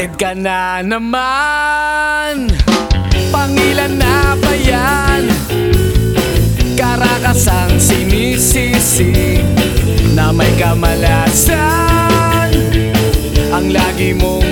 Excited ka na naman Pangilan na ba yan? Karakasang sinisisi Na may kamalasan Ang lagi mong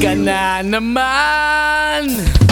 ka na naman!